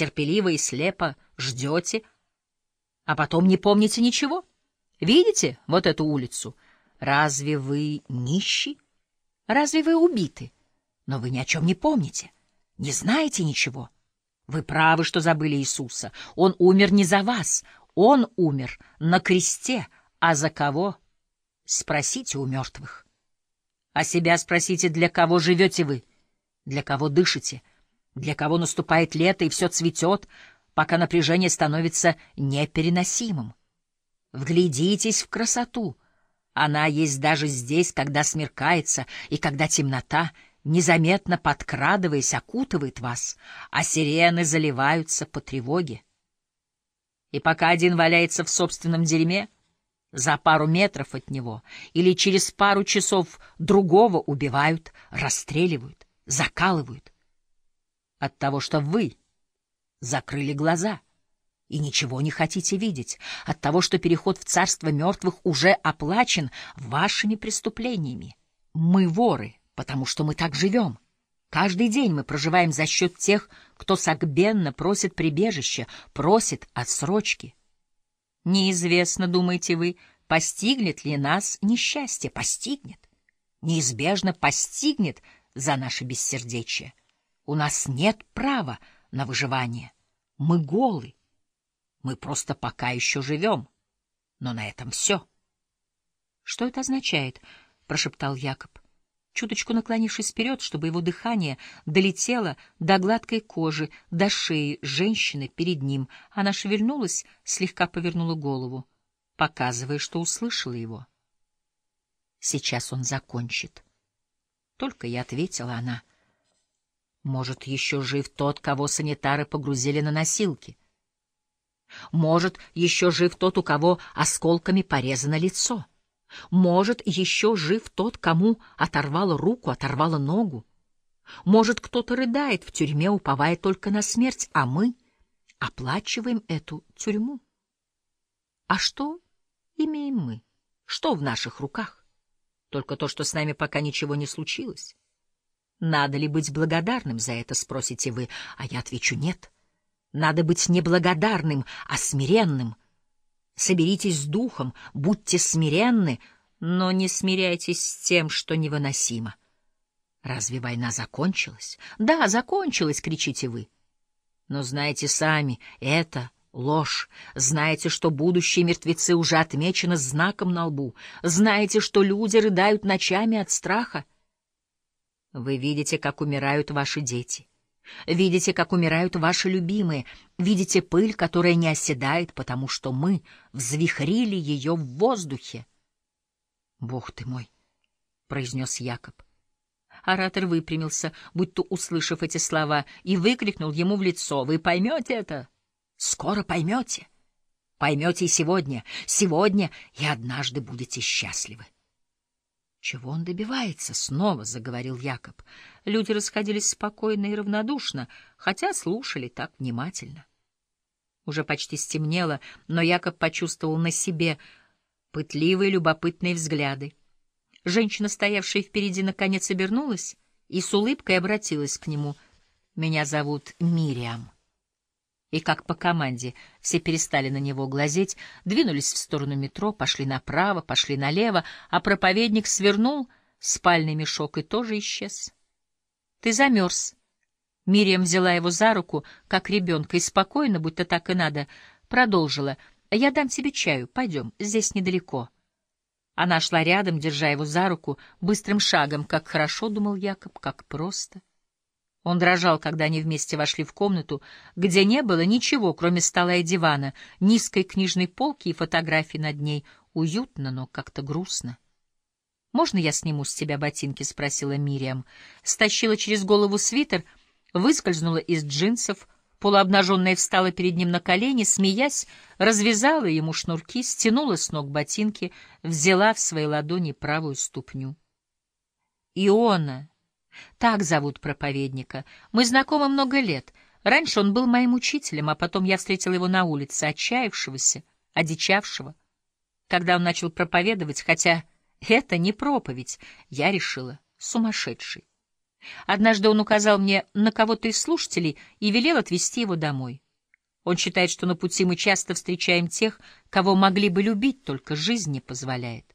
терпеливо и слепо ждете, а потом не помните ничего. Видите вот эту улицу? Разве вы нищи? Разве вы убиты? Но вы ни о чем не помните, не знаете ничего. Вы правы, что забыли Иисуса. Он умер не за вас, он умер на кресте, а за кого? Спросите у мертвых. А себя спросите, для кого живете вы, для кого дышите, для кого наступает лето и все цветет, пока напряжение становится непереносимым. Вглядитесь в красоту. Она есть даже здесь, когда смеркается и когда темнота, незаметно подкрадываясь, окутывает вас, а сирены заливаются по тревоге. И пока один валяется в собственном дерьме, за пару метров от него или через пару часов другого убивают, расстреливают, закалывают. От того, что вы закрыли глаза и ничего не хотите видеть, от того, что переход в царство мертвых уже оплачен вашими преступлениями. Мы воры, потому что мы так живем. Каждый день мы проживаем за счет тех, кто согбенно просит прибежища, просит отсрочки. Неизвестно, думаете вы, постигнет ли нас несчастье. Постигнет. Неизбежно постигнет за наше бессердечие. У нас нет права на выживание. Мы голы. Мы просто пока еще живем. Но на этом все. — Что это означает? — прошептал Якоб чуточку наклонившись вперед, чтобы его дыхание долетело до гладкой кожи, до шеи женщины перед ним. Она шевельнулась, слегка повернула голову, показывая, что услышала его. Сейчас он закончит. Только и ответила она. Может, еще жив тот, кого санитары погрузили на носилки. Может, еще жив тот, у кого осколками порезано лицо. Может, еще жив тот, кому оторвало руку, оторвало ногу. Может, кто-то рыдает в тюрьме, уповая только на смерть, а мы оплачиваем эту тюрьму. А что имеем мы? Что в наших руках? Только то, что с нами пока ничего не случилось. Надо ли быть благодарным за это, спросите вы, а я отвечу нет. Надо быть не благодарным, а смиренным, соберитесь с духом, будьте смиренны, но не смиряйтесь с тем, что невыносимо. Разве война закончилась? Да, закончилась, кричите вы. Но знаете сами, это ложь. Знаете, что будущие мертвецы уже отмечены знаком на лбу. Знаете, что люди рыдают ночами от страха. Вы видите, как умирают ваши дети. Видите, как умирают ваши любимые, видите пыль, которая не оседает, потому что мы взвихрили ее в воздухе. — Бог ты мой! — произнес Якоб. Оратор выпрямился, будто услышав эти слова, и выкрикнул ему в лицо. — Вы поймете это? Скоро поймете. Поймете и сегодня. Сегодня и однажды будете счастливы. Чего он добивается? Снова заговорил Якоб. Люди расходились спокойно и равнодушно, хотя слушали так внимательно. Уже почти стемнело, но Якоб почувствовал на себе пытливые любопытные взгляды. Женщина, стоявшая впереди, наконец обернулась и с улыбкой обратилась к нему. «Меня зовут Мириам». И как по команде все перестали на него глазеть, двинулись в сторону метро, пошли направо, пошли налево, а проповедник свернул спальный мешок и тоже исчез. — Ты замерз. Мириам взяла его за руку, как ребенка, и спокойно, будто так и надо, продолжила. — Я дам тебе чаю, пойдем, здесь недалеко. Она шла рядом, держа его за руку, быстрым шагом, как хорошо, думал Якоб, как просто. Он дрожал, когда они вместе вошли в комнату, где не было ничего, кроме стола и дивана, низкой книжной полки и фотографий над ней. Уютно, но как-то грустно. «Можно я сниму с тебя ботинки?» — спросила Мириам. Стащила через голову свитер, выскользнула из джинсов, полуобнаженная встала перед ним на колени, смеясь, развязала ему шнурки, стянула с ног ботинки, взяла в свои ладони правую ступню. Иона так зовут проповедника. Мы знакомы много лет. Раньше он был моим учителем, а потом я встретил его на улице, отчаявшегося, одичавшего. Когда он начал проповедовать, хотя это не проповедь, я решила, сумасшедший. Однажды он указал мне на кого-то из слушателей и велел отвезти его домой. Он считает, что на пути мы часто встречаем тех, кого могли бы любить, только жизнь не позволяет.